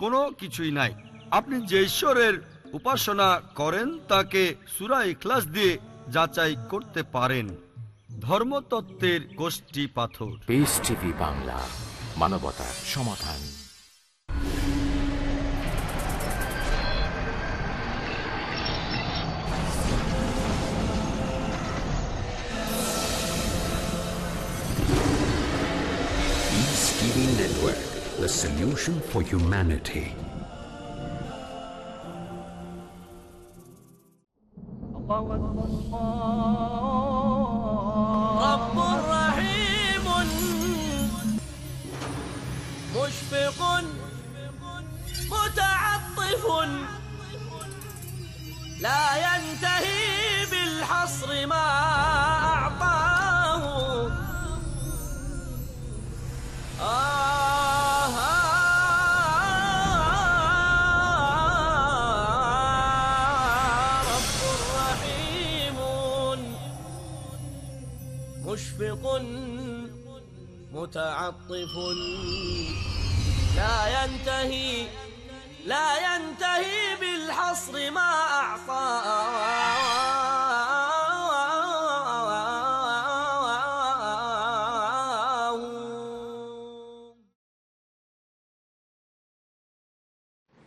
কোনো কিছুই নাই। আপনি যে ঈশ্বরের উপাসনা করেন তাকে সুরা ইখলাস দিয়ে যাচাই করতে পারেন। ধর্মতত্ত্বের গোষ্ঠী পাথর। পিস টিভি বাংলা মানবতার সমাধান। Network, the solution for humanity. Allah, Allah, Allah.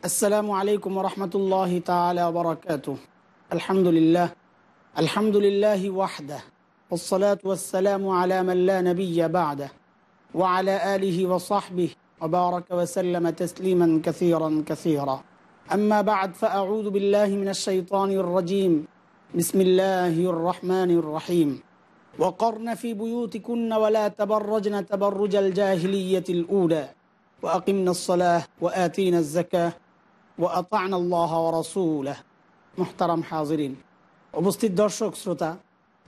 السلام عليكم ورحمة الله تعالى وبركاته. الحمد لله. الحمد لله وحده. والصلاة والسلام على من لا نبي بعده. وعلى آله وصحبه وبارك وسلم تسليما كثيرا كثيرا. أما بعد فأعوذ بالله من الشيطان الرجيم. بسم الله الرحمن الرحيم. وقرن في بيوتكن ولا تبرجن تبرج الجاهلية الأولى. وأقمنا الصلاة وآتينا الزكاة রসুল মোহতারাম হাজরিন উপস্থিত দর্শক, শ্রোতা,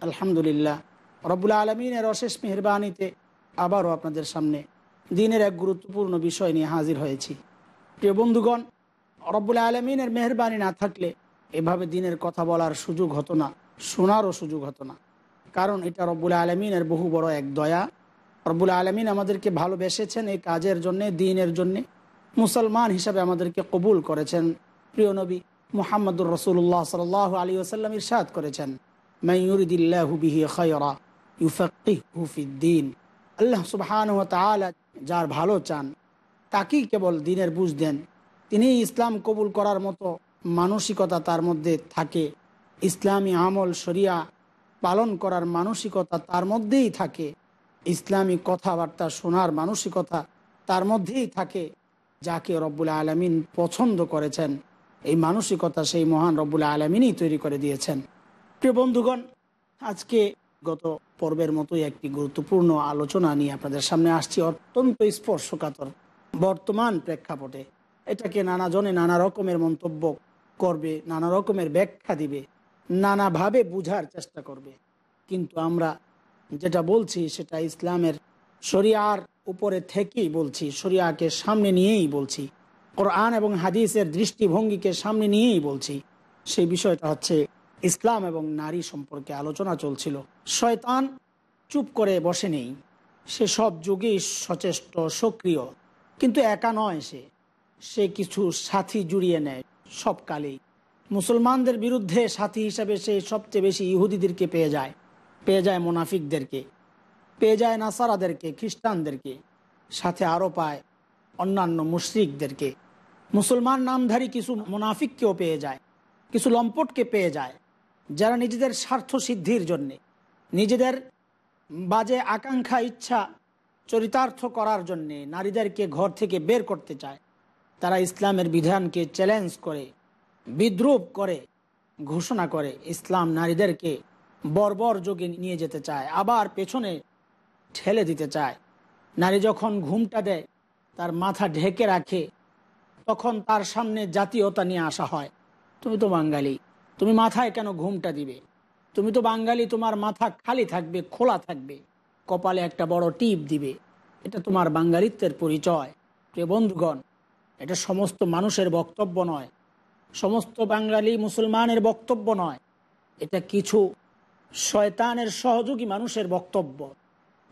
আলহামদুলিল্লাহ। রবুল আলমিনের অশেষ মেহরবানিতে আবারও আপনাদের সামনে দিনের এক গুরুত্বপূর্ণ বিষয় নিয়ে হাজির হয়েছি। প্রিয় বন্ধুগণ, রব্বুল আলমিনের মেহরবানি না থাকলে এভাবে দিনের কথা বলার সুযোগ হতো না, শোনারও সুযোগ হতো না। কারণ এটা রব্বুল আলমিনের বহু বড় এক দয়া। রব্বুল আলমিন আমাদেরকে ভালোবেসেছেন এই কাজের জন্যে, দিনের জন্যে। মুসলমান হিসাবে আমাদেরকে কবুল করেছেন। প্রিয় নবী মুহাম্মদুর রসুল্লাহ সাল আলী ওসাল্লাম ইরশাদ করেছেন। ইউফিদ্দিন আল্লাহ সুবহান যার ভালো চান, তাকেই কেবল দিনের বুঝ দেন। তিনি ইসলাম কবুল করার মতো মানসিকতা তার মধ্যে থাকে। ইসলামী আমল, শরিয়া পালন করার মানসিকতা তার মধ্যেই থাকে। ইসলামী কথাবার্তা শোনার মানসিকতা তার মধ্যেই থাকে। যাকে রব্বুল আলমিন পছন্দ করেছেন। এই মানসিকতা সেই মহান রব্বুল আলমিনই তৈরি করে দিয়েছেন। প্রিয় বন্ধুগণ, আজকে গত পর্বের মতোই একটি গুরুত্বপূর্ণ আলোচনা নিয়ে আপনাদের সামনে আসছি, অত্যন্ত স্পর্শকাতর বর্তমান প্রেক্ষাপটে। এটাকে নানা জনে নানা রকমের মন্তব্য করবে, নানা রকমের ব্যাখ্যা দিবে, নানাভাবে বুঝার চেষ্টা করবে। কিন্তু আমরা যেটা বলছি সেটা ইসলামের শরিয়ার উপরে থেকেই বলছি, শরিয়াকে সামনে নিয়েই বলছি, কোরআন এবং হাদিসের দৃষ্টিভঙ্গিকে সামনে নিয়েই বলছি। সেই বিষয়টা হচ্ছে ইসলাম এবং নারী সম্পর্কে আলোচনা চলছিল। শয়তান চুপ করে বসে নেই। সে সব যুগেই সচেষ্ট, সক্রিয়, কিন্তু একা নয় সে। সে কিছু সাথী জুড়িয়ে নেয় সব কালেই। মুসলমানদের বিরুদ্ধে সাথী হিসাবে সে সবচেয়ে বেশি ইহুদিদেরকে পেয়ে যায় পেয়ে যায় মোনাফিকদেরকে। পেয়ে যায় নাসারাদেরকে, খ্রিস্টানদেরকে, সাথে আরও পায় অন্যান্য মুশরিকদেরকে। মুসলমান নামধারী কিছু মুনাফিককেও পেয়ে যায়, কিছু লম্পটকে পেয়ে যায়, যারা নিজেদের স্বার্থ সিদ্ধির জন্যে, নিজেদের বাজে আকাঙ্ক্ষা, ইচ্ছা, চরিতার্থ করার জন্যে নারীদেরকে ঘর থেকে বের করতে চায়। তারা ইসলামের বিধানকে চ্যালেঞ্জ করে, বিদ্রুপ করে, ঘোষণা করে, ইসলাম নারীদেরকে বর্বর যোগে নিয়ে যেতে চায়। আবার পেছনে ঠেলে দিতে চায়। নারী যখন ঘুমটা দেয়, তার মাথা ঢেকে রাখে, তখন তার সামনে জাতীয়তা নিয়ে আসা হয়। তুমি তো বাঙালি, তুমি মাথায় কেন ঘুমটা দিবে? তুমি তো বাঙালি, তোমার মাথা খালি থাকবে, খোলা থাকবে, কপালে একটা বড় টিপ দিবে। এটা তোমার বাঙালিত্বের পরিচয়। প্রিয় বন্ধুগণ, এটা সমস্ত মানুষের বক্তব্য নয়। সমস্ত বাঙালি মুসলমানের বক্তব্য নয়। এটা কিছু শয়তানের সহযোগী মানুষের বক্তব্য।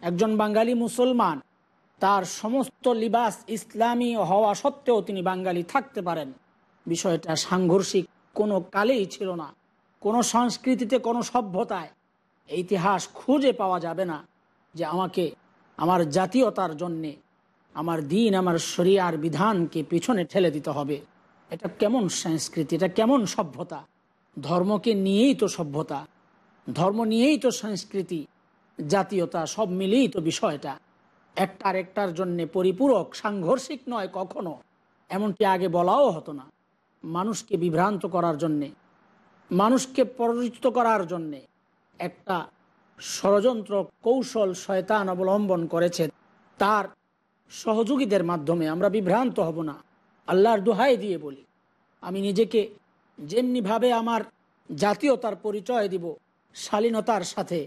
একজন বাঙালি মুসলমান, তার সমস্ত লিবাস ইসলামী হওয়া সত্ত্বেও তিনি বাঙালি থাকতে পারেন। বিষয়টা সাংঘর্ষিক, কোনো কালেই ছিল না। কোনো সংস্কৃতিতে, কোনো সভ্যতায় ইতিহাস খুঁজে পাওয়া যাবে না যে আমাকে, আমার জাতীয়তার জন্যে, আমার দিন, আমার শরিয়ার বিধানকে পিছনে ঠেলে দিতে হবে। এটা কেমন সংস্কৃতি? এটা কেমন সভ্যতা? ধর্মকে নিয়েই তো সভ্যতা। ধর্ম নিয়েই তো সংস্কৃতি। জাতীয়তা, সব মিলিয়েই তো বিষয়টা। একটা আরেকটার জন্য পরিপূরক, সাংঘর্ষিক নয় কখনো। এমনটি আগে বলাও হতো না। মানুষকে বিভ্রান্ত করার জন্যে, মানুষকে পরিচিত করার জন্যে একটা ষড়যন্ত্র কৌশল শয়তান অবলম্বন করেছে। তার সহযোগীদের মাধ্যমে আমরা বিভ্রান্ত হব না। আল্লাহর দোহাই দিয়ে বলি, আমি নিজেকে যেমনিভাবে আমার জাতীয়তার পরিচয় দিব, শালীনতার সাথে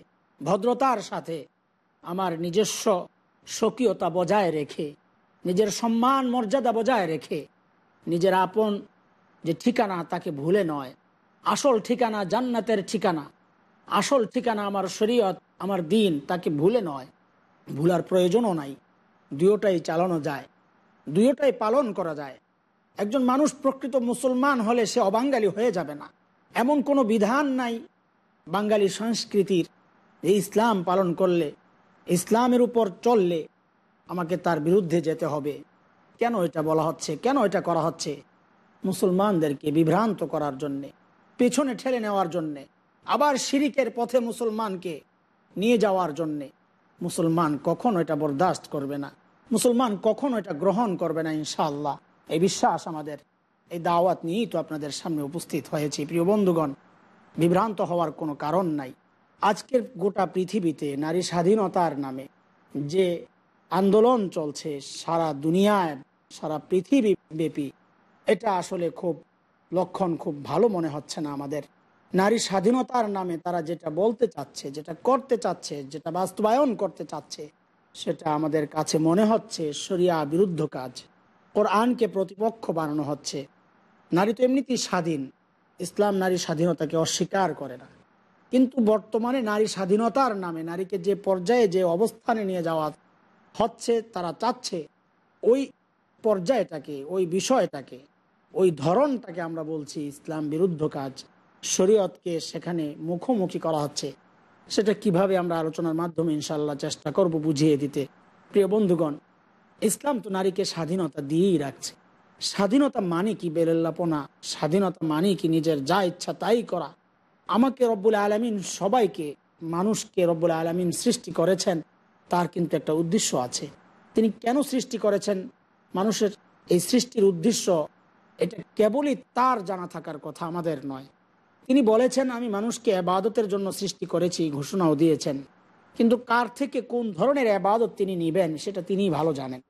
ভদ্রতার সাথে আমার নিজস্ব স্বকীয়তা বজায় রেখে, নিজের সম্মান, মর্যাদা বজায় রেখে, নিজের আপন যে ঠিকানা তাকে ভুলে নয়। আসল ঠিকানা জান্নাতের ঠিকানা। আসল ঠিকানা আমার শরীয়ত, আমার দিন তাকে ভুলে নয়। ভুলার প্রয়োজনও নাই। দুয়োটাই চালানো যায়। দুয়োটাই পালন করা যায়। একজন মানুষ প্রকৃত মুসলমান হলে সে অবাঙ্গালি হয়ে যাবে না। এমন কোনো বিধান নাই। বাঙালি সংস্কৃতির যে ইসলাম পালন করলে, ইসলামের উপর চললে আমাকে তার বিরুদ্ধে যেতে হবে। কেন এটা বলা হচ্ছে? কেন এটা করা হচ্ছে? মুসলমানদেরকে বিভ্রান্ত করার জন্যে, পেছনে ঠেলে নেওয়ার জন্যে, আবার শিরিকের পথে মুসলমানকে নিয়ে যাওয়ার জন্যে। মুসলমান কখনো এটা বরদাস্ত করবে না। মুসলমান কখনো এটা গ্রহণ করবে না, ইনশাআল্লাহ। এই বিশ্বাস আমাদের, এই দাওয়াত নিয়েই তো আপনাদের সামনে উপস্থিত হয়েছে। প্রিয় বন্ধুগণ, বিভ্রান্ত হওয়ার কোনো কারণ নাই। আজকের গোটা পৃথিবীতে নারী স্বাধীনতার নামে যে আন্দোলন চলছে, সারা দুনিয়ায়, সারা পৃথিবী ব্যাপী, এটা আসলে খুব লক্ষণ, খুব ভালো মনে হচ্ছে না আমাদের। নারী স্বাধীনতার নামে তারা যেটা বলতে চাচ্ছে, যেটা করতে চাচ্ছে, যেটা বাস্তবায়ন করতে চাচ্ছে, সেটা আমাদের কাছে মনে হচ্ছে শরিয়া বিরুদ্ধ কাজ। ওর আনকে প্রতিপক্ষ বানানো হচ্ছে। নারী তো এমনিতেই স্বাধীন। ইসলাম নারী স্বাধীনতাকে অস্বীকার করে না। কিন্তু বর্তমানে নারী স্বাধীনতার নামে, নারীকে যে পর্যায়ে, যে অবস্থানে নিয়ে যাওয়া হচ্ছে, তারা চাচ্ছে, ওই পর্যায়টাকে, ওই বিষয়টাকে, ওই ধরনটাকে আমরা বলছি ইসলাম বিরুদ্ধ কাজ, শরীয়তকে সেখানে মুখোমুখি করা হচ্ছে। সেটা কীভাবে আমরা আলোচনার মাধ্যমে ইনশাল্লাহ চেষ্টা করব বুঝিয়ে দিতে। প্রিয় বন্ধুগণ, ইসলাম তো নারীকে স্বাধীনতা দিয়েই রাখছে। স্বাধীনতা মানে কি বেরেল্লাপনা স্বাধীনতা মানে কি নিজের যা ইচ্ছা তাই করা? আমাকে রব্বুল আলমিন সবাইকে, মানুষকে রব্বুল আলমিন সৃষ্টি করেছেন, তার কিন্তু একটা উদ্দেশ্য আছে। তিনি কেন সৃষ্টি করেছেন? মানুষের এই সৃষ্টির উদ্দেশ্য, এটা কেবলই তার জানা থাকার কথা আমাদের নয়। তিনি বলেছেন, আমি মানুষকে আবাদতের জন্য সৃষ্টি করেছি, ঘোষণাও দিয়েছেন। কিন্তু কার থেকে কোন ধরনের আবাদত তিনি নিবেন, সেটা তিনি ভালো জানেন।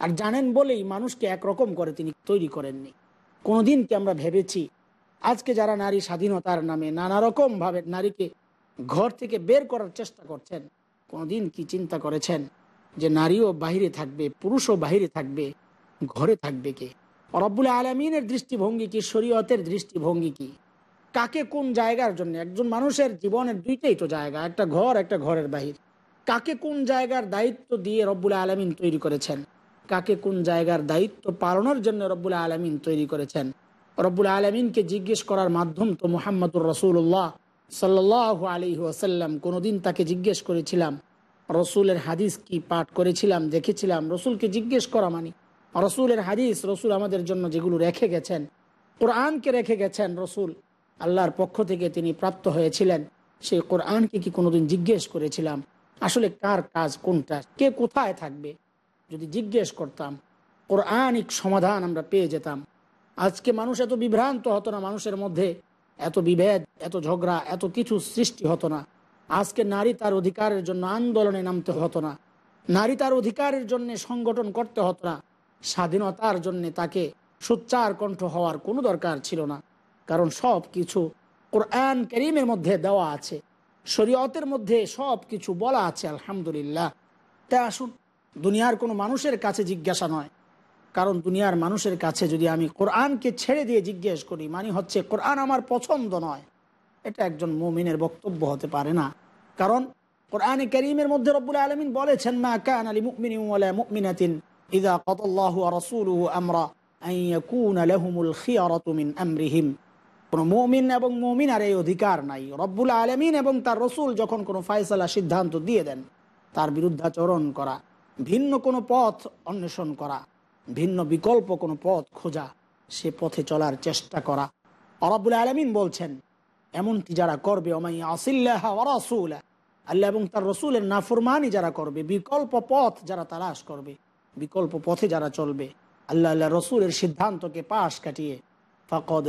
আর জানেন বলেই মানুষকে একরকম করে তিনি তৈরি করেননি। কোনোদিন কি আমরা ভেবেছি আজকে যারা নারী স্বাধীনতার নামে নানা রকম ভাবে নারীকে ঘর থেকে বের করার চেষ্টা করছেন, কোনোদিন কি চিন্তা করেছেন যে নারীও বাহিরে থাকবে, পুরুষও বাহিরে থাকবে, ঘরে থাকবে কে? রব্বুল আলমিনের দৃষ্টিভঙ্গি কি, শরীয়তের দৃষ্টিভঙ্গি কি? কাকে কোন জায়গার জন্য? একজন মানুষের জীবনের দুইটাই তো জায়গা, একটা ঘর, একটা ঘরের বাহির। কাকে কোন জায়গার দায়িত্ব দিয়ে রব্বুল আলমিন তৈরি করেছেন? কাকে কোন জায়গার দায়িত্ব পালনের জন্য রব্বুল আলমিন তৈরি করেছেন? রব্বুল আলমিনকে জিজ্ঞেস করার মাধ্যম তো মোহাম্মদুর রসুল্লাহ সাল্লাহ আলী ওয়াসাল্লাম। কোনোদিন তাকে জিজ্ঞেস করেছিলাম, রসুলের হাদিস কি পাঠ করেছিলাম, দেখেছিলাম? রসুলকে জিজ্ঞেস করা মানে রসুলের হাদিস, রসুল আমাদের জন্য যেগুলো রেখে গেছেন, কোরআনকে রেখে গেছেন রসুল, আল্লাহর পক্ষ থেকে তিনি প্রাপ্ত হয়েছিলেন, সেই কোরআনকে কি কোনোদিন জিজ্ঞেস করেছিলাম? আসলে কার কাজ, কোনটা, কে কোথায় থাকবে? যদি জিজ্ঞেস করতাম, কোরআনিক সমাধান আমরা পেয়ে যেতাম। আজকে মানুষ এত বিভ্রান্ত হতো না, মানুষের মধ্যে এত বিভেদ, এত ঝগড়া, এত কিছু সৃষ্টি হতো না। আজকে নারী তার অধিকারের জন্য আন্দোলনে নামতে হতো না। নারী তার অধিকারের জন্য সংগঠন করতে হতো না। স্বাধীনতার জন্য তাকে সোচ্চার কণ্ঠ হওয়ার কোনো দরকার ছিল না। কারণ সব কিছু কোরআন করিমের মধ্যে দেওয়া আছে। শরীয়তের মধ্যে সব কিছু বলা আছে, আলহামদুলিল্লাহ। তা আসুন, দুনিয়ার কোনো মানুষের কাছে জিজ্ঞাসা নয় কারণ দুনিয়ার মানুষের কাছে যদি আমি কোরআনকে ছেড়ে দিয়ে জিজ্ঞেস করি মানে হচ্ছে কোরআন আমার পছন্দ নয়, এটা একজন মুমিনের বক্তব্য হতে পারে না। কারণ কোরআনে করিমের মধ্যে রব্বুল আলমিন বলেছেন, মা কান আলী মুকমিন মুকমিনাতিন ইদা কতাল্লাহু ওয়া রাসূলুহু আমরা আমরিহিম। কোনো মুমিন এবং মুমিনার এই অধিকার নাই। রব্বুল আলমিন এবং তার রসুল যখন কোনো ফায়সালা সিদ্ধান্ত দিয়ে দেন, তার বিরুদ্ধাচরণ করা, ভিন্ন কোনো পথ অন্বেষণ করা ভিন্ন বিকল্প কোনো পথ খোঁজা, সে পথে চলার চেষ্টা করা। অরবুল আলমিন বলছেন, এমনটি যারা করবে ওমাই আসিল্লাহ আল্লাহ এবং তার রসুলের নাফরমানি যারা করবে, বিকল্প পথ যারা তালাশ করবে, বিকল্প পথে যারা চলবে, আল্লাহ আল্লাহ রসুলের সিদ্ধান্তকে পাশ কাটিয়ে, ফকদ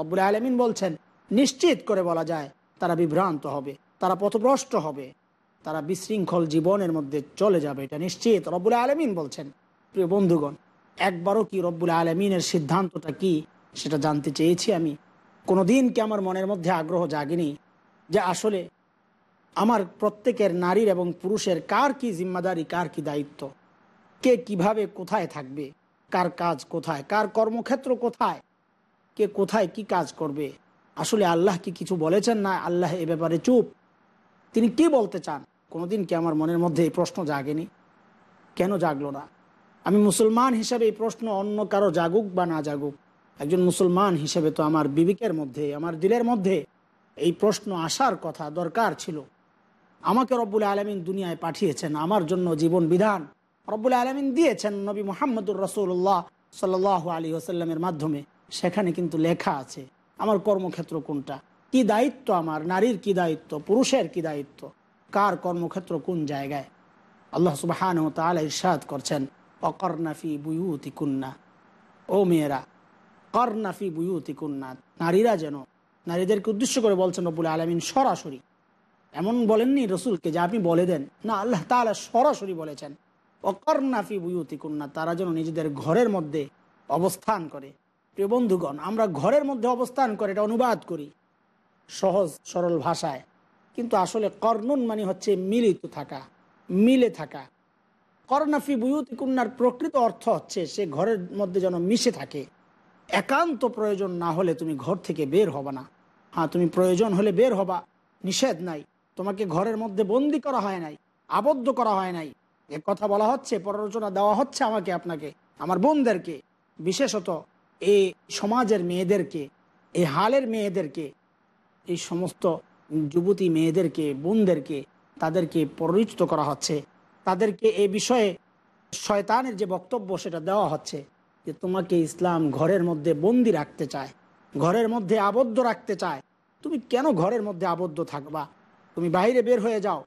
রব্বুল আলমিন বলছেন, নিশ্চিত করে বলা যায়, তারা বিভ্রান্ত হবে, তারা পথভ্রষ্ট হবে। তারা বিশৃঙ্খল জীবনের মধ্যে চলে যাবে, এটা নিশ্চিত। রব্বুল আলমিন বলছেন, প্রিয় বন্ধুগণ, একবারও কি রব্বুল আলমিনের সিদ্ধান্তটা কি? সেটা জানতে চেয়েছি আমি। কোনোদিন কি আমার মনের মধ্যে আগ্রহ জাগেনি যে আসলে আমার প্রত্যেকের নারীর এবং পুরুষের কার কি জিম্মাদারি, কার কি দায়িত্ব? কে কীভাবে কোথায় থাকবে? কার কাজ কোথায়? কার কর্মক্ষেত্র কোথায়? কে কোথায় কি কাজ করবে? আসলে আল্লাহ কি কিছু বলেছেন না আল্লাহ এ ব্যাপারে চুপ? তিনি কি বলতে চান? কোনোদিন কি আমার মনের মধ্যে এই প্রশ্ন জাগেনি? কেন জাগলো না? আমি মুসলমান হিসেবে এই প্রশ্ন অন্য কারও জাগুক বা না জাগুক, একজন মুসলমান হিসেবে তো আমার বিবেকের মধ্যে, আমার দিলের মধ্যে এই প্রশ্ন আসার কথা দরকার ছিল। আমাকে রব্বুল আলমিন দুনিয়ায় পাঠিয়েছেন, আমার জন্য জীবন বিধান রব্বুল আলমিন দিয়েছেন নবী মোহাম্মদুর রসুল্লাহ সাল আলী ওসাল্লামের মাধ্যমে। সেখানে কিন্তু লেখা আছে, আমার কর্মক্ষেত্র কোনটা? কি দায়িত্ব আমার? নারীর কি দায়িত্ব? পুরুষের কি দায়িত্ব? কার কর্মক্ষেত্র কোন জায়গায়? আল্লাহ সুবাহান তালা ইরশাদ করছেন অকর্নাফি বুয়ুতি কুন্না ও মেয়েরা কর্নাফি বুয়ুতি কুন্না নারীরা যেন, নারীদেরকে উদ্দেশ্য করে বলছেন, রব্বুল আলমিন, সরাসরি। এমন বলেননি রসুলকে যে আপনি বলে দেন। না, আল্লাহ তালা সরাসরি বলেছেন অকর্নাফি বুয়ুতি কুন্না তারা যেন নিজেদের ঘরের মধ্যে অবস্থান করে। প্রিয় বন্ধুগণ, আমরা ঘরের মধ্যে অবস্থান করে এটা অনুবাদ করি। সহজ, সরল ভাষায়। কিন্তু আসলে কর্নুন মানে হচ্ছে মিলিত থাকা, মিলে থাকা। করনাফি বুয়ুতি কুন্নার প্রকৃত অর্থ হচ্ছে সে ঘরের মধ্যে যেন মিশে থাকে। একান্ত প্রয়োজন না হলে তুমি ঘর থেকে বের হবা না। হ্যাঁ তুমি প্রয়োজন হলে বের হবা। নিষেধ নাই। তোমাকে ঘরের মধ্যে বন্দি করা হয় নাই, আবদ্ধ করা হয় নাই। এ কথা বলা হচ্ছে পরালোচনা দেওয়া হচ্ছে আমাকে, আপনাকে, আমার বোনদেরকে। বিশেষত এই সমাজের মেয়েদেরকে, এই হালের মেয়েদেরকে। এই সমস্ত যুবতী মেয়েদেরকে, বোনদেরকে, তাদেরকে পরিচিত করা হচ্ছে। তাদেরকে এ বিষয়ে শয়তানের যে বক্তব্য, সেটা দেওয়া হচ্ছে যে তোমাকে ইসলাম ঘরের মধ্যে বন্দি রাখতে চায়, ঘরের মধ্যে আবদ্ধ রাখতে চায়। তুমি কেন ঘরের মধ্যে আবদ্ধ থাকবা? তুমি বাইরে বের হয়ে যাও।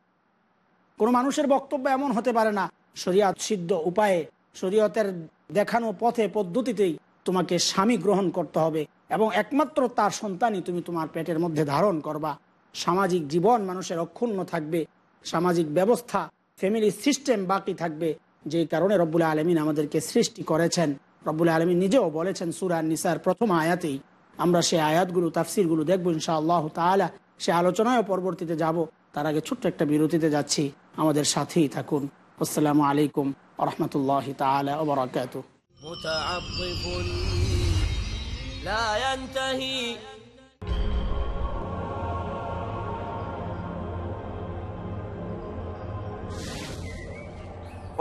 কোনো মানুষের বক্তব্য এমন হতে পারে না, শরিয়াত সিদ্ধ উপায়ে, শরীয়তের দেখানো পথে, পদ্ধতিতেই তোমাকে স্বামী গ্রহণ করতে হবে এবং একমাত্র তার সন্তানই তুমি তোমার পেটের মধ্যে ধারণ করবা। সামাজিক জীবন মানুষের অক্ষুণ্ণ থাকবে, সামাজিক ব্যবস্থা ফ্যামিলি সিস্টেম বাকি থাকবে যে কারণে রব্বুল আলমিন আমাদেরকে সৃষ্টি করেছেন। রব্বুল আলমিন নিজেও বলেছেন সুরান নিসার প্রথম আয়াতেই। আমরা সে আয়াতগুলো, তাফসিরগুলো দেখব ইনশা আল্লাহ তালা সে আলোচনায় পরবর্তীতে যাব। তার আগে ছোট্ট একটা বিরতিতে যাচ্ছি। আমাদের সাথেই থাকুন। আসসালামু আলাইকুম রহমতুল্লাহ তালা ওবরাকাত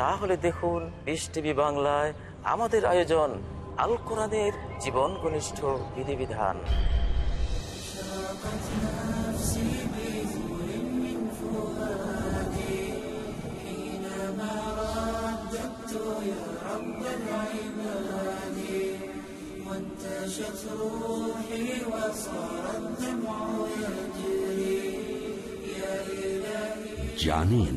তাহলে দেখুন বিশ টিভি বাংলায় আমাদের আয়োজন আল কোরআনের জীবন ঘনিষ্ঠ বিধিবিধান। জানেন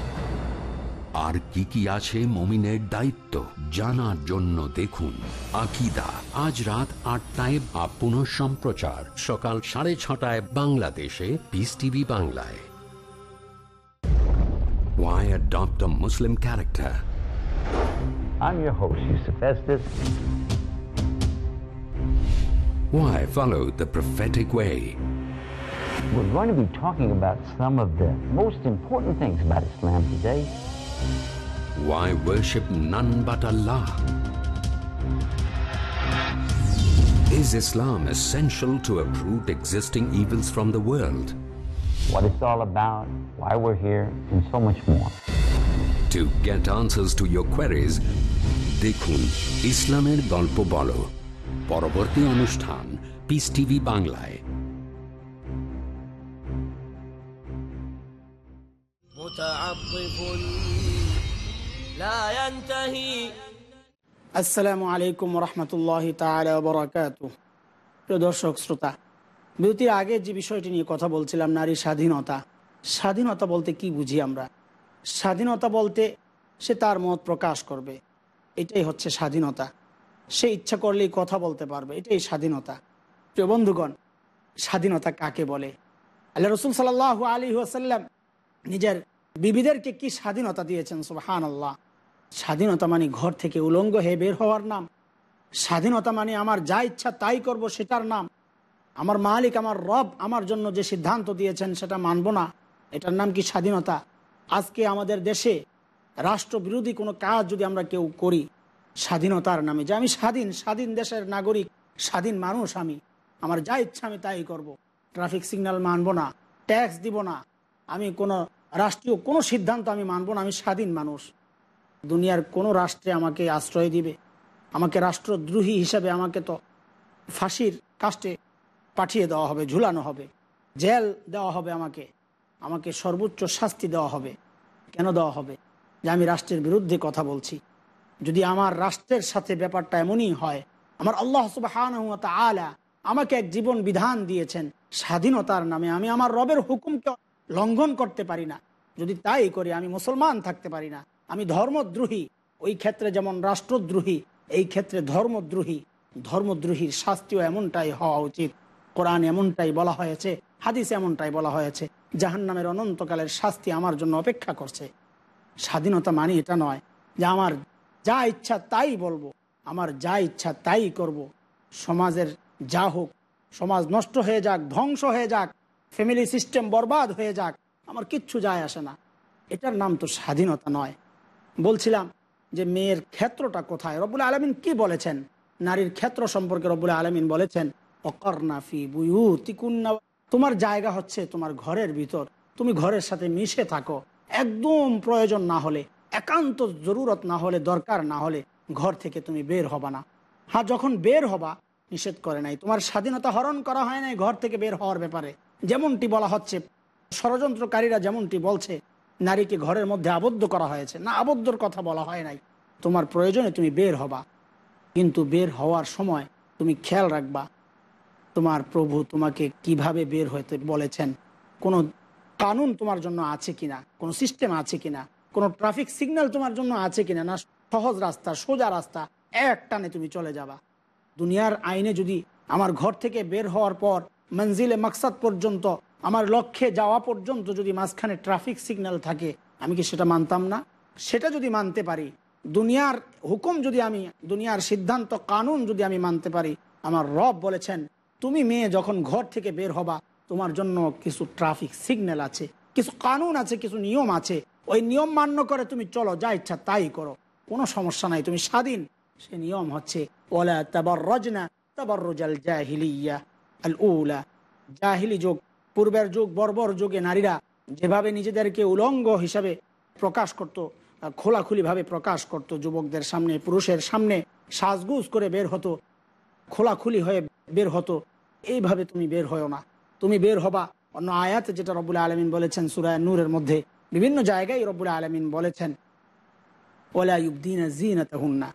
আর কি কি আছে মমিনের দায়িত্ব জানার জন্য দেখুন আকিদা আজ রাত আটটায় বা পুনঃ সম্প্রচার সকাল সাড়ে ছটায় বাংলাদেশে পিস টিভি বাংলায় Why adopt a Muslim character? I'm your host, Yusuf Estes. Why follow the prophetic way? We're going to be talking about some of the most important things about Islam today. Why worship none but Allah? Is Islam essential to uproot existing evils from the world? What it's all about, why we're here, and so much more. To get answers to your queries, দেখুন ইসলামের গল্প বলো পরবর্তী অনুষ্ঠান piece TV বাংলায় متعطف لا ينتهي আসসালামু আলাইকুম রহমতুল্লাহ প্রিয় দর্শক, শ্রোতা, বিরতির আগে যে বিষয়টি নিয়ে কথা বলছিলাম, নারী স্বাধীনতা। স্বাধীনতা বলতে কি বুঝি আমরা? স্বাধীনতা বলতে সে তার মত প্রকাশ করবে। এটাই হচ্ছে স্বাধীনতা। সে ইচ্ছা করলেই কথা বলতে পারবে। এটাই স্বাধীনতা। প্রিয় বন্ধুগণ, স্বাধীনতা কাকে বলে? আল্লাহ রসুল সাল্লাহ আলী আসাল্লাম নিজের বিবিদেরকে কি স্বাধীনতা দিয়েছেন? সুবাহান আল্লাহ স্বাধীনতা মানে ঘর থেকে উলঙ্গ হয়ে বের হওয়ার নাম। স্বাধীনতা মানে আমার যা ইচ্ছা তাই করব সেটার নাম। আমার মালিক, আমার রব আমার জন্য যে সিদ্ধান্ত দিয়েছেন সেটা মানব না। এটার নাম কি স্বাধীনতা? আজকে আমাদের দেশে রাষ্ট্রবিরোধী কোনো কাজ যদি আমরা কেউ করি, স্বাধীনতার নামে যে আমি স্বাধীন স্বাধীন দেশের নাগরিক, স্বাধীন মানুষ আমি, আমার যা ইচ্ছা আমি তাই করব। ট্রাফিক সিগন্যাল মানব না, ট্যাক্স দিব না, আমি কোনো রাষ্ট্রীয় কোনো সিদ্ধান্ত আমি মানব না, আমি স্বাধীন মানুষ। দুনিয়ার কোনো রাষ্ট্রে আমাকে আশ্রয় দিবে। আমাকে রাষ্ট্রদ্রোহী হিসাবে আমাকে তো ফাঁসির কাস্টে পাঠিয়ে দেওয়া হবে, ঝুলানো হবে। জেল দেওয়া হবে আমাকে। আমাকে সর্বোচ্চ শাস্তি দেওয়া হবে। কেন দেওয়া হবে? যে আমি রাষ্ট্রের বিরুদ্ধে কথা বলছি। যদি আমার রাষ্ট্রের সাথে ব্যাপারটা এমনই হয়, আমার আল্লাহ আলা আমাকে এক জীবন বিধান দিয়েছেন, স্বাধীনতার নামে আমি আমার রবের হুকুমকে লঙ্ঘন করতে পারি না। যদি তাই করি, আমি মুসলমান থাকতে পারি না। আমি ধর্মদ্রোহী, ওই ক্ষেত্রে যেমন রাষ্ট্রদ্রোহী, এই ক্ষেত্রে ধর্মদ্রোহী। ধর্মদ্রোহীর শাস্তিও এমনটাই হওয়া উচিত। কোরআন এমনটাই বলা হয়েছে, হাদিস এমনটাই বলা হয়েছে জাহান নামের অনন্তকালের শাস্তি আমার জন্য অপেক্ষা করছে। স্বাধীনতা মানে এটা নয় যে আমার যা ইচ্ছা তাই বলব, আমার যা ইচ্ছা তাই করব। সমাজের যা হোক, সমাজ নষ্ট হয়ে যাক, ধ্বংস হয়ে যাক ফ্যামিলি সিস্টেম বরবাদ হয়ে যাক, আমার কিচ্ছু যায় আসে না। এটার নাম তো স্বাধীনতা নয়। বলছিলাম যে মেয়ের ক্ষেত্রটা কোথায়? রবুল আলমিন কি বলেছেন? নারীর ক্ষেত্র সম্পর্কে রবুল আলমিন বলেছেন অকর্নাফি বুয়ুতিকুন্না তোমার জায়গা হচ্ছে তোমার ঘরের ভিতর। তুমি ঘরের সাথে মিশে থাকো। একদম প্রয়োজন না হলে, একান্ত জরুরত না হলে, দরকার না হলে ঘর থেকে তুমি বের হবা না। হ্যাঁ যখন বের হবা, নিষেধ করে নাই। তোমার স্বাধীনতা হরণ করা হয় নাই ঘর থেকে বের হওয়ার ব্যাপারে। যেমনটি বলা হচ্ছে, ষড়যন্ত্রকারীরা যেমনটি বলছে নারীকে ঘরের মধ্যে আবদ্ধ করা হয়েছে। না, আবদ্ধর কথা বলা হয় নাই। তোমার প্রয়োজনে তুমি বের হবা। কিন্তু বের হওয়ার সময় তুমি খেয়াল রাখবা, তোমার প্রভু তোমাকে কীভাবে বের হতে বলেছেন। কোনো কানুন তোমার জন্য আছে কিনা? কোনো সিস্টেম আছে কিনা? কোনো ট্রাফিক সিগন্যাল তোমার জন্য আছে কিনা? না, সহজ রাস্তা, সোজা রাস্তা, এক টানে তুমি চলে যাবা। দুনিয়ার আইনে যদি আমার ঘর থেকে বের হওয়ার পর মঞ্জিলে মাকসাদ পর্যন্ত আমার লক্ষ্যে যাওয়া পর্যন্ত যদি মাঝখানে ট্রাফিক সিগন্যাল থাকে, আমি কি সেটা মানতাম না? সেটা যদি মানতে পারি, দুনিয়ার হুকুম যদি আমি, দুনিয়ার সিদ্ধান্ত, কানুন যদি আমি মানতে পারি, আমার রব বলেছেন, তুমি মেয়ে যখন ঘর থেকে বের হবা, তোমার জন্য কিছু ট্রাফিক সিগন্যাল আছে, কিছু কানুন আছে, কিছু নিয়ম আছে। ওই নিয়ম মান্য করে তুমি চলো, যা ইচ্ছা তাই করো। কোনো সমস্যা নাই, তুমি স্বাধীন। সে নিয়ম হচ্ছে ওলা তাবার রজনা তাবার রোজাল জাহিলিয়া আল উলা জাহিলি যুগ পূর্বের যুগ, বর্বর যুগে নারীরা যেভাবে নিজেদেরকে উলঙ্গ হিসাবে প্রকাশ করত খোলাখুলিভাবে প্রকাশ করত, যুবকদের সামনে, পুরুষের সামনে সাজগুজ করে বের হতো, খোলাখুলি হয়ে বের হতো, এইভাবে তুমি বের হও না। তুমি বের হবা। অন্য আয়াতে যেটা রব্বুল আলমিন বলেছেন সুরায় নূরের মধ্যে, বিভিন্ন জায়গায় রব্বুল আলমিন বলেছেন ওলাইউদ্দিনা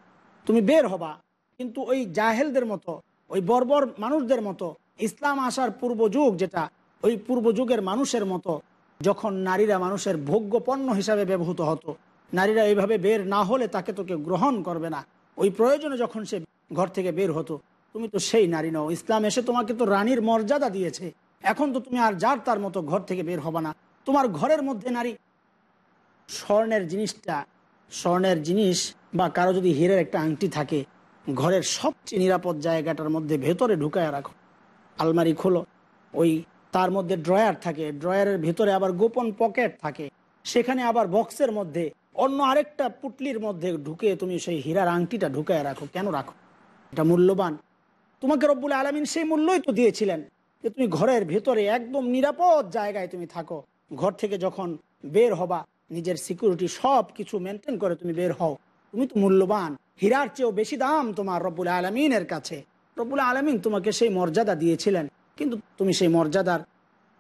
তুমি বের হবা। কিন্তু ওই জাহেলদের মতো, ওই বর্বর মানুষদের মতো, ইসলাম আসার পূর্ব যুগ যেটা ওই পূর্ব যুগের মানুষের মতো যখন নারীরা মানুষের ভোগ্য পণ্য হিসাবে ব্যবহৃত হতো, নারীরা এইভাবে বের না হলে তাকে তোকে গ্রহণ করবে না। ওই প্রয়োজনে যখন সে ঘর থেকে বের হতো, তুমি তো সেই নারী নও, ইসলাম এসে তোমাকে তো রানীর মর্যাদা দিয়েছে। এখন তো তুমি আর যার তার মতো ঘর থেকে বের হবা না। তোমার ঘরের মধ্যে নারী স্বর্ণের জিনিসটা, স্বর্ণের জিনিস বা কারও যদি হীরের একটা আংটি থাকে, ঘরের সবচেয়ে নিরাপদ জায়গাটার মধ্যে ভেতরে ঢুকায় রাখো। আলমারি খোলো, ওই তার মধ্যে ড্রয়ার থাকে। ড্রয়ারের ভেতরে আবার গোপন পকেট থাকে। সেখানে আবার বক্সের মধ্যে অন্য আরেকটা পুটলির মধ্যে ঢুকে তুমি সেই হীরার আংটিটা ঢুকায় রাখো। কেন রাখো? এটা মূল্যবান। তোমাকে রব্বুল আলমিন সেই মূল্যই তো দিয়েছিলেন যে তুমি ঘরের ভেতরে একদম নিরাপদ জায়গায় তুমি থাকো। ঘর থেকে যখন বের হবা, নিজের সিকিউরিটি সব কিছু মেনটেন করে তুমি বের হও। তুমি তো মূল্যবান। হীরার চেয়েও বেশি দাম তোমার রব্বুল আলমিনের কাছে। রব্বুল আলমিন তোমাকে সেই মর্যাদা দিয়েছিলেন। কিন্তু তুমি সেই মর্যাদার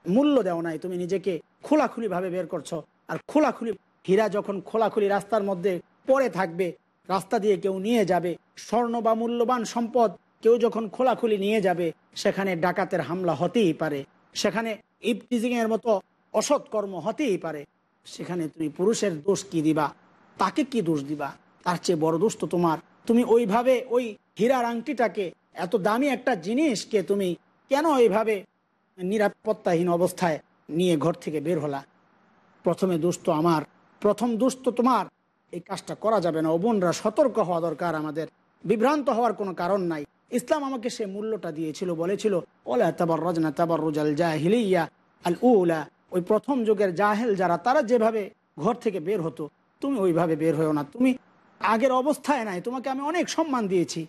মূল্য দেও নাই, তুমি নিজেকে খোলাখুলি ভাবে বের করছ। আর খোলাখুলি, হীরা যখন খোলাখুলি রাস্তার মধ্যে পড়ে থাকবে, রাস্তা দিয়ে কেউ নিয়ে যাবে, স্বর্ণ বা মূল্যবান সম্পদ কেউ যখন খোলাখুলি নিয়ে যাবে, সেখানে ডাকাতের হামলা হতেই পারে। সেখানে ইফটিজিং এর মতো অসৎ কর্ম হতেই পারে। সেখানে তুমি পুরুষের দোষ কি দিবা? তাকে কি দোষ দিবা? তার চেয়ে বড় দোষ তো তোমার। তুমি ওইভাবে ওই হীরার আংটিটাকে, এত দামি একটা জিনিসকে তুমি কেন এইভাবে নিরাপত্তাহীন অবস্থায় নিয়ে ঘর থেকে বের হলা? প্রথমে দোষ তো আমার। প্রথম দোষ তো তোমার। এই কাজটা করা যাবে না। ও বোনরা সতর্ক হওয়া দরকার আমাদের। বিভ্রান্ত হওয়ার কোনো কারণ নাই। ইসলাম আমাকে সে মূল্যটা দিয়েছিল, বলেছিল, ওলা তাবার রজনা তাবার রোজাল জাহিলিয়া আল উলা ওই প্রথম যুগের জাহেল যারা, তারা যেভাবে ঘর থেকে বের হতো, তুমি ওইভাবে বের হয়েও না। তুমি আগের অবস্থায় নাই। তোমাকে আমি অনেক সম্মান দিয়েছি।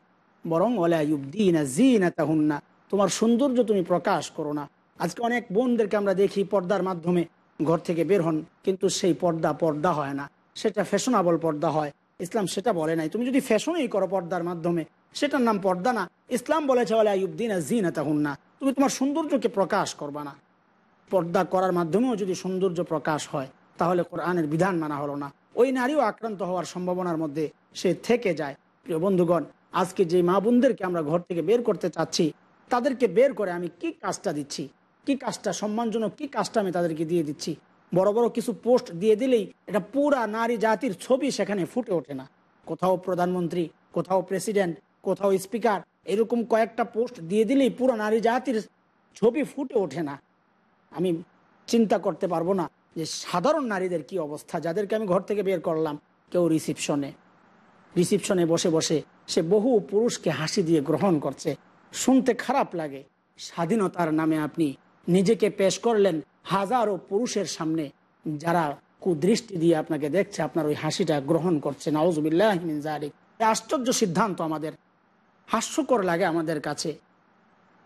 বরং, ওলা ওলাইউদ্দিনা জিনা তাহুন্না তোমার সৌন্দর্য তুমি প্রকাশ করো না। আজকে অনেক বোনদেরকে আমরা দেখি পর্দার মাধ্যমে ঘর থেকে বের হন, কিন্তু সেই পর্দা পর্দা হয় না। সেটা ফ্যাশনেবল পর্দা হয়। ইসলাম সেটা বলে নাই। তুমি যদি ফ্যাশনেই করো পর্দার মাধ্যমে, সেটার নাম পর্দা না। ইসলাম বলেছে বলে আইউদ্দিন জিনা তাহুন না তুমি তোমার সৌন্দর্যকে প্রকাশ করবা না। পর্দা করার মাধ্যমেও যদি সৌন্দর্য প্রকাশ হয়, তাহলে কোরআনের বিধান মানা হলো না। ওই নারীও আক্রান্ত হওয়ার সম্ভাবনার মধ্যে সে থেকে যায়। প্রিয় বন্ধুগণ, আজকে যে মা বোনদেরকে আমরা ঘর থেকে বের করতে চাচ্ছি তাদেরকে বের করে আমি কি কাজটা দিচ্ছি? কি কাজটা সম্মানজনক? কি কাজটা আমি তাদেরকে দিয়ে দিচ্ছি? বড় বড় কিছু পোস্ট দিয়ে দিলেই এটা পুরা নারী জাতির ছবি সেখানে ফুটে ওঠে না। কোথাও প্রধানমন্ত্রী, কোথাও প্রেসিডেন্ট, কোথাও স্পিকার এরকম কয়েকটা পোস্ট দিয়ে দিলেই পুরো নারী জাতির ছবি ফুটে ওঠে না। আমি চিন্তা করতে পারব না যে সাধারণ নারীদের কি অবস্থা? যাদেরকে আমি ঘর থেকে বের করলাম, কেউ রিসিপশনে। রিসিপশনে বসে বসে সে বহু পুরুষকে হাসি দিয়ে গ্রহণ করছে। শুনতে খারাপ লাগে। স্বাধীনতার নামে আপনি নিজেকে পেশ করলেন হাজারো পুরুষের সামনে। যারা কুদৃষ্টি দিয়ে আপনাকে দেখছে, আপনার ওই হাসিটা গ্রহণ করছে। নওয়াজবিল্লাহ আশ্চর্য সিদ্ধান্ত আমাদের। হাস্যকর লাগে আমাদের কাছে।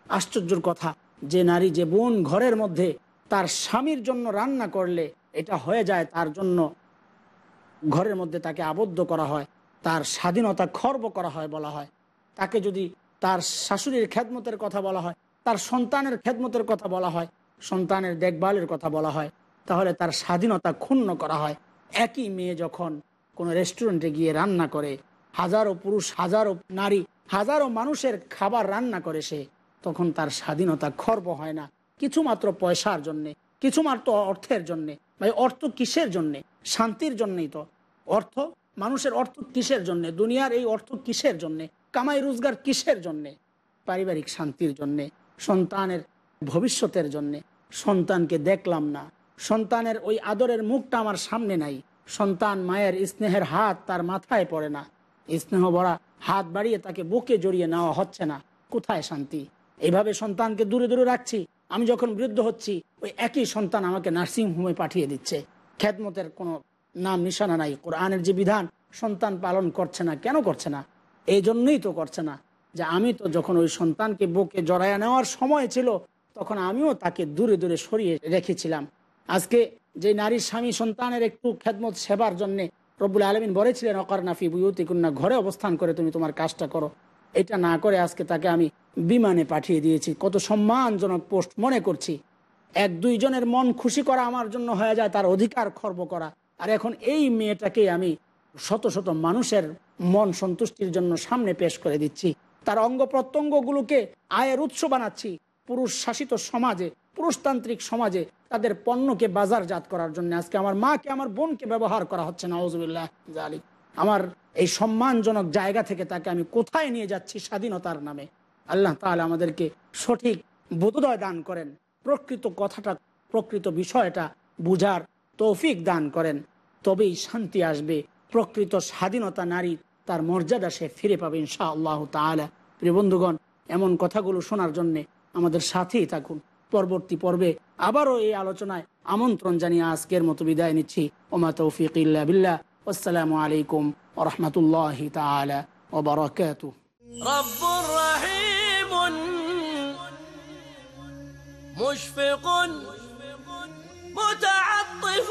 আশ্চর্যর কথা, যে নারী, যে বোন ঘরের মধ্যে তার স্বামীর জন্য রান্না করলে এটা হয়ে যায়, তার জন্য ঘরের মধ্যে তাকে আবদ্ধ করা হয়, তার স্বাধীনতা খর্ব করা হয় বলা হয়। তাকে যদি তার শাশুড়ির খেদমতের কথা বলা হয়, তার সন্তানের খেদমতের কথা বলা হয়, সন্তানের দেখভালের কথা বলা হয়, তাহলে তার স্বাধীনতা ক্ষুণ্ণ করা হয়। একই মেয়ে যখন কোনো রেস্টুরেন্টে গিয়ে রান্না করে, হাজারো পুরুষ, হাজারো নারী, হাজারো মানুষের খাবার রান্না করে সে, তখন তার স্বাধীনতা খর্ব হয় না। কিছুমাত্র পয়সার জন্যে, কিছুমাত্র অর্থের জন্যে ভাই অর্থ কিসের জন্যে? শান্তির জন্যই তো। অর্থ, মানুষের অর্থ কিসের জন্যে? দুনিয়ার এই অর্থ কিসের জন্যে? কামাই রোজগার কিসের জন্যে? পারিবারিক শান্তির জন্যে, সন্তানের ভবিষ্যতের জন্যে। সন্তানকে দেখলাম না। সন্তানের ওই আদরের মুখটা আমার সামনে নাই। সন্তান মায়ের স্নেহের হাত তার মাথায় পড়ে না। স্নেহ ভরা হাত বাড়িয়ে তাকে বুকে জড়িয়ে নেওয়া হচ্ছে না। কোথায় শান্তি? এইভাবে সন্তানকে দূরে দূরে রাখছি। আমি যখন বৃদ্ধ হচ্ছি, ওই একই সন্তান আমাকে নার্সিং হোমে পাঠিয়ে দিচ্ছে। খ্যাতমতের কোনো নাম নিশানা নাই। কোরআনের যে বিধান, সন্তান পালন করছে না, কেন করছে না? এই জন্যই তো করছে না। যে আমি তো যখন ওই সন্তানকে বুকে জড়াইয়া নেওয়ার সময় ছিল, তখন আমিও তাকে দূরে দূরে সরিয়ে রেখেছিলাম। আজকে যে নারীর স্বামী সন্তানের একটু খেদমত সেবার জন্য রব্বুল আলমিন বলেছিলেন অকার নাফি বুয়ুতি কন্যা ঘরে অবস্থান করে তুমি তোমার কাজটা করো। এটা না করে আজকে তাকে আমি বিমানে পাঠিয়ে দিয়েছি। কত সম্মানজনক পোস্ট মনে করছি। এক দুইজনের মন খুশি করা আমার জন্য হয়ে যায়, তার অধিকার খর্ব করা। আর এখন এই মেয়েটাকে আমি শত শত মানুষের মন সন্তুষ্টির জন্য সামনে পেশ করে দিচ্ছি। তার অঙ্গ প্রত্যঙ্গগুলোকে আয়ের উৎস বানাচ্ছি। পুরুষ শাসিত সমাজে, পুরুষতান্ত্রিক সমাজে তাদের পণ্যকে বাজারজাত করার জন্য। আজকে আমার মাকে, আমার বোনকে ব্যবহার করা হচ্ছে নওয়াজুবিল্লাহ জালিক। আমার এই সম্মানজনক জায়গা থেকে তাকে আমি কোথায় নিয়ে যাচ্ছি স্বাধীনতার নামে? আল্লাহ তাহলে আমাদেরকে সঠিক বোধোদয় দান করেন। প্রকৃত কথাটা, প্রকৃত বিষয়টা বুঝার তৌফিক দান করেন। তবেই শান্তি আসবে। প্রকৃত স্বাধীনতা নারী তার মর্যাদা সে ফিরে পাবে ইনশা আল্লাহ তালা প্রিয় বন্ধুগণ এমন কথাগুলো শোনার জন্য আমাদের সাথেই থাকুন পরবর্তী পর্বে আবারও এই আলোচনায় আমন্ত্রণ জানিয়ে আজকের মতো বিদায় নিচ্ছি ওমা তৌফিক ইল্লা বিল্লাহ আসসালামু আলাইকুম ওরহমতুল্লাহ তালা ওবরাকাতু رب رحيم مشفق متعطف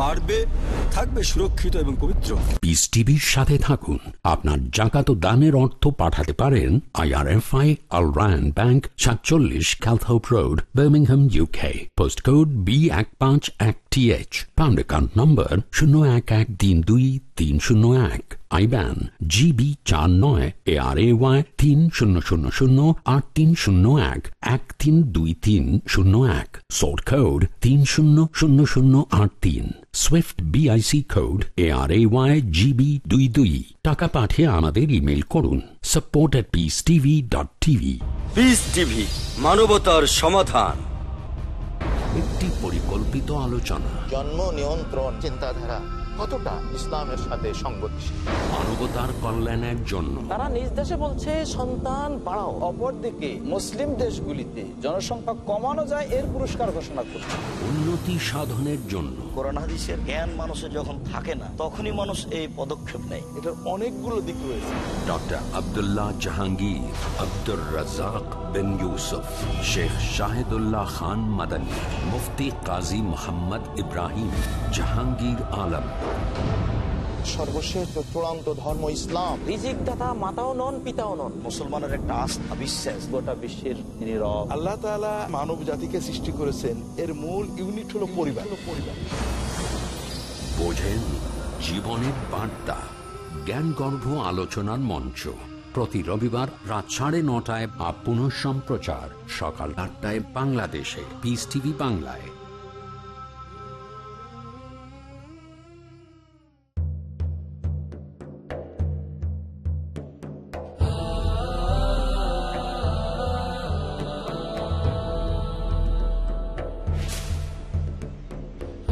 বাড়বে থাকবে সুরক্ষিত এবং পবিত্র। পিস টিভির সাথে থাকুন। আপনার জাকাত দানের অর্থ পাঠাতে পারেন আইআরএফআই আল রায়ন ব্যাংক, সাতচল্লিশ Calthorpe road, Birmingham UK post code B এক পাঁচ এক T H pound account number শূন্য এক এক তিন দুই তিন শূন্য এক। আইব্যান জিবি চার নয় এ আর এ ওয়াই তিন শূন্য শূন্য শূন্য আট তিন শূন্য এক এক তিন দুই তিন শূন্য এক। সোর্ট কোড তিন শূন্য শূন্য শূন্য আট তিন। SWIFT BIC code A R A Y GB দুই দুই। টাকা পাঠিয়ে আমাদের ইমেল করুন support at peace TV dot TV Peace TV মানবতার সমাধান। একটি পরিকল্পিত আলোচনা। জন্ম নিয়ন্ত্রণ চিন্তাধারা। কতটা ইসলামের সাথে সংগতিশীল? মানবতার কল্যাণের জন্য। তারা নিজ দেশে বলছে সন্তান বাড়াও। অপরদিকে মুসলিম দেশগুলিতে জনসংখ্যা কমানো যায় এর পুরস্কার ঘোষণা করছে। উন্নতি সাধনের জন্য। জ্ঞান যখন থাকে না তখনই মানুষ এই পদক্ষেপ নেয়। এটার অনেকগুলো দিক রয়েছে। ডক্টর আব্দুল্লাহ জাহাঙ্গীর আব্দুর রাজাক বিন ইউসুফ শেখ শাহিদুল্লাহ খান মাদানী মুফতি কাজী মোহাম্মদ ইব্রাহিম জাহাঙ্গীর আলম। সর্বশেষ চূড়ান্ত ধর্ম ইসলাম রিজিক দাতা মাতাও নন পিতাও নন। মুসলমানের একটা আস্থা বিশ্বাস। গোটা বিশ্বের আল্লাহ তাআলা মানব জাতিকে সৃষ্টি করেছেন। এর মূল ইউনিট হলো পরিবার। পরিবার বোঝেন জীবনের বার্তা। জ্ঞানগর্ভ আলোচনার মঞ্চ। প্রতি রবিবার রাত সাড়ে নটায় বা পুনঃ সম্প্রচার সকাল আটটায় বাংলাদেশে। পিস টিভি বাংলায়।